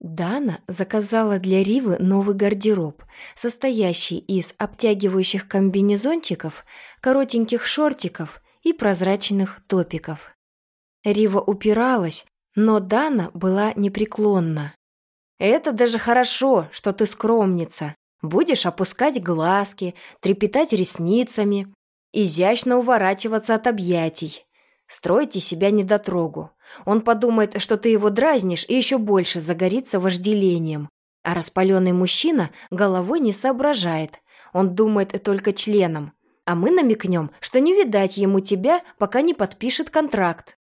Дана заказала для Ривы новый гардероб, состоящий из обтягивающих комбинезончиков, коротеньких шортиков и прозрачных топиков. Рива упиралась, но Дана была непреклонна. «Это даже хорошо, что ты скромница. Будешь опускать глазки, трепетать ресницами, изящно уворачиваться от объятий. Стройте себя недотрогу. Он подумает, что ты его дразнишь и еще больше загорится вожделением. А распаленный мужчина головой не соображает. Он думает только членом. А мы намекнем, что не видать ему тебя, пока не подпишет контракт.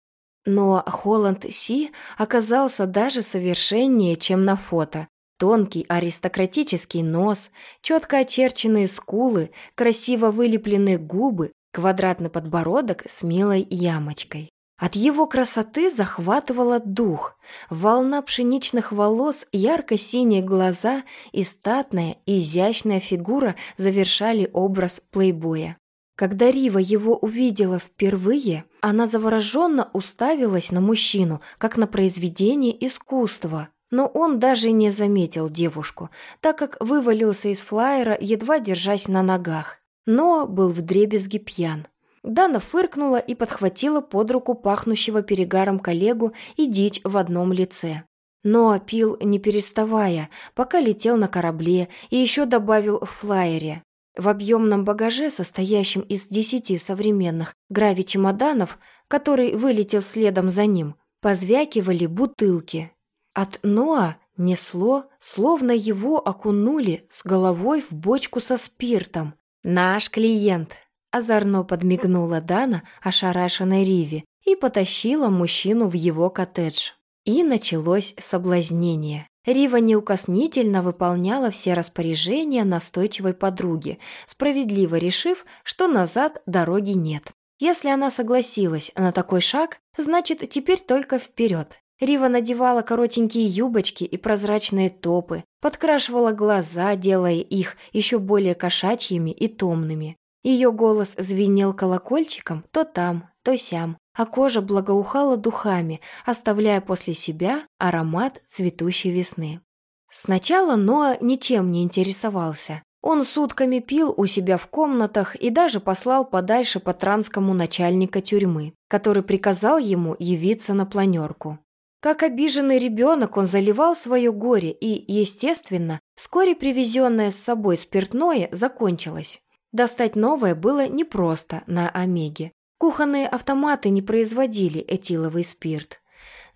Но Холланд Си оказался даже совершеннее, чем на фото. Тонкий аристократический нос, четко очерченные скулы, красиво вылепленные губы, квадратный подбородок с милой ямочкой. От его красоты захватывало дух. Волна пшеничных волос, ярко-синие глаза и статная, изящная фигура завершали образ плейбоя. Когда Рива его увидела впервые, она завороженно уставилась на мужчину, как на произведение искусства. Но он даже не заметил девушку, так как вывалился из флайера, едва держась на ногах. Но был вдребезги пьян. Дана фыркнула и подхватила под руку пахнущего перегаром коллегу и дичь в одном лице. Но пил не переставая, пока летел на корабле и еще добавил в флайере. В объемном багаже, состоящем из десяти современных грави-чемоданов, который вылетел следом за ним, позвякивали бутылки. От Ноа несло, словно его окунули с головой в бочку со спиртом. «Наш клиент!» Озорно подмигнула Дана ошарашенной Риве и потащила мужчину в его коттедж. И началось соблазнение. Рива неукоснительно выполняла все распоряжения настойчивой подруги, справедливо решив, что назад дороги нет. Если она согласилась на такой шаг, значит, теперь только вперед. Рива надевала коротенькие юбочки и прозрачные топы, подкрашивала глаза, делая их еще более кошачьими и томными. Ее голос звенел колокольчиком то там, то сям, а кожа благоухала духами, оставляя после себя аромат цветущей весны. Сначала Ноа ничем не интересовался. Он сутками пил у себя в комнатах и даже послал подальше патранскому начальника тюрьмы, который приказал ему явиться на планерку. Как обиженный ребенок он заливал свое горе и, естественно, вскоре привезенное с собой спиртное закончилось. Достать новое было непросто на Омеге. Кухонные автоматы не производили этиловый спирт.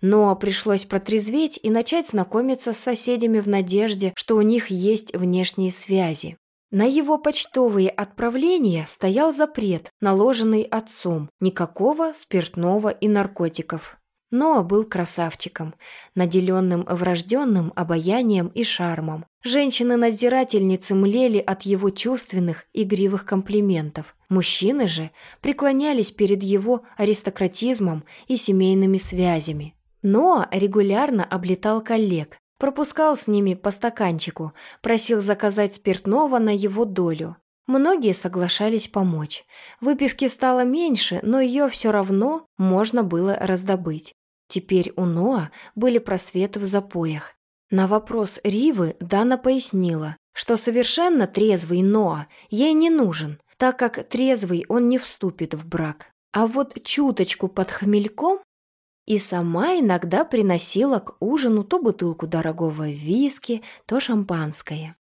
Но пришлось протрезветь и начать знакомиться с соседями в надежде, что у них есть внешние связи. На его почтовые отправления стоял запрет, наложенный отцом. Никакого спиртного и наркотиков. Ноа был красавчиком, наделенным врожденным обаянием и шармом. Женщины-надзирательницы млели от его чувственных, игривых комплиментов. Мужчины же преклонялись перед его аристократизмом и семейными связями. Ноа регулярно облетал коллег, пропускал с ними по стаканчику, просил заказать спиртного на его долю. Многие соглашались помочь. Выпивки стало меньше, но ее все равно можно было раздобыть. Теперь у Ноа были просветы в запоях. На вопрос Ривы Дана пояснила, что совершенно трезвый Ноа ей не нужен, так как трезвый он не вступит в брак. А вот чуточку под хмельком и сама иногда приносила к ужину то бутылку дорогого виски, то шампанское.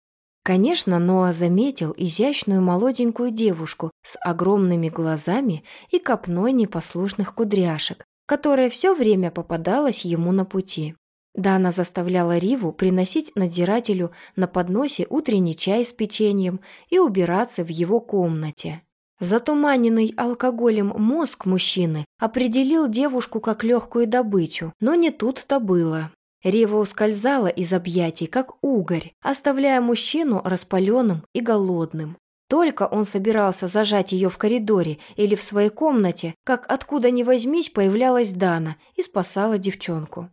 Конечно, Ноа заметил изящную молоденькую девушку с огромными глазами и копной непослушных кудряшек, которая все время попадалась ему на пути. Дана заставляла Риву приносить надзирателю на подносе утренний чай с печеньем и убираться в его комнате. Затуманенный алкоголем мозг мужчины определил девушку как легкую добычу, но не тут-то было. Рива ускользала из объятий, как угорь, оставляя мужчину распаленным и голодным. Только он собирался зажать ее в коридоре или в своей комнате, как откуда ни возьмись появлялась Дана и спасала девчонку.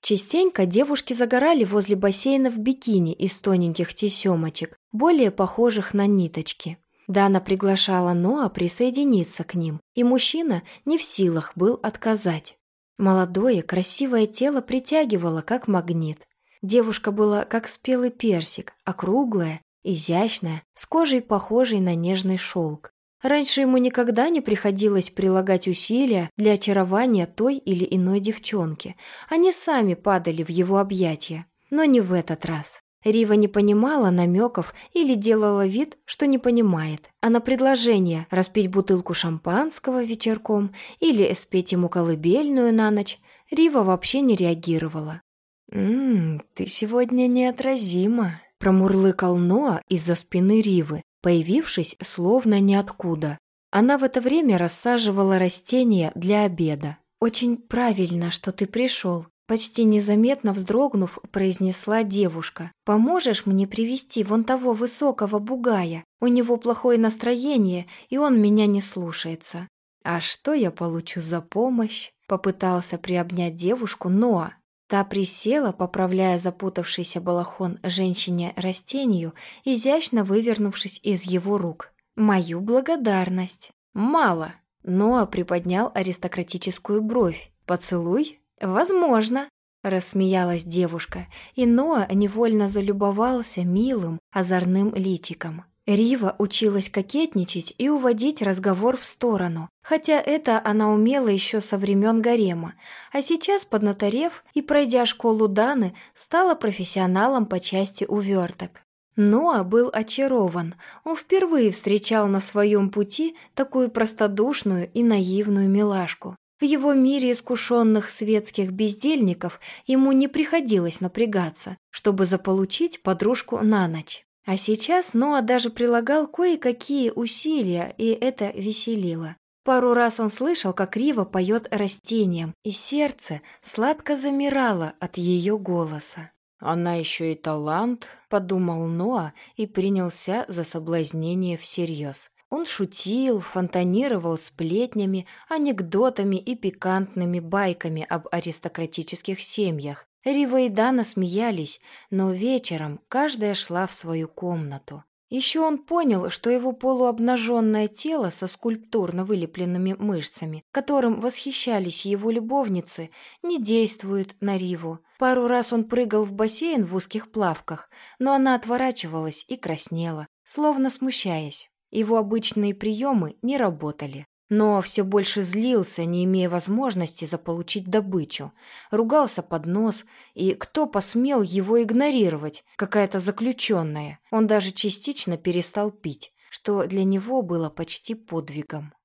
Частенько девушки загорали возле бассейна в бикини из тоненьких тесемочек, более похожих на ниточки. Дана приглашала Ноа присоединиться к ним, и мужчина не в силах был отказать. Молодое, красивое тело притягивало, как магнит. Девушка была как спелый персик, округлая, изящная, с кожей, похожей на нежный шелк. Раньше ему никогда не приходилось прилагать усилия для очарования той или иной девчонки. Они сами падали в его объятия. Но не в этот раз. Рива не понимала намеков или делала вид, что не понимает. А на предложение распить бутылку шампанского вечерком или спеть ему колыбельную на ночь Рива вообще не реагировала. «Ммм, ты сегодня неотразима», — промурлыкал Ноа из-за спины Ривы, появившись словно ниоткуда. Она в это время рассаживала растения для обеда. «Очень правильно, что ты пришел», — почти незаметно вздрогнув, произнесла девушка. «Поможешь мне привести вон того высокого бугая? У него плохое настроение, и он меня не слушается». «А что я получу за помощь?» — попытался приобнять девушку Ноа, Та присела, поправляя запутавшийся балахон женщине-растению, изящно вывернувшись из его рук. «Мою благодарность». «Мало». Ноа приподнял аристократическую бровь. «Поцелуй?» «Возможно», — рассмеялась девушка, и Ноа невольно залюбовался милым, озорным личиком. Рива училась кокетничать и уводить разговор в сторону, хотя это она умела еще со времен гарема, а сейчас, поднаторев и пройдя школу Даны, стала профессионалом по части уверток. Ноа был очарован, он впервые встречал на своем пути такую простодушную и наивную милашку. В его мире искушенных светских бездельников ему не приходилось напрягаться, чтобы заполучить подружку на ночь. А сейчас Ноа даже прилагал кое-какие усилия, и это веселило. Пару раз он слышал, как Рива поет растением, и сердце сладко замирало от ее голоса. «Она еще и талант», — подумал Ноа и принялся за соблазнение всерьез. Он шутил, фонтанировал сплетнями, анекдотами и пикантными байками об аристократических семьях, Рива и Дана смеялись, но вечером каждая шла в свою комнату. Еще он понял, что его полуобнаженное тело со скульптурно вылепленными мышцами, которым восхищались его любовницы, не действует на Риву. Пару раз он прыгал в бассейн в узких плавках, но она отворачивалась и краснела, словно смущаясь. Его обычные приемы не работали но все больше злился, не имея возможности заполучить добычу. Ругался под нос, и кто посмел его игнорировать, какая-то заключенная. Он даже частично перестал пить, что для него было почти подвигом.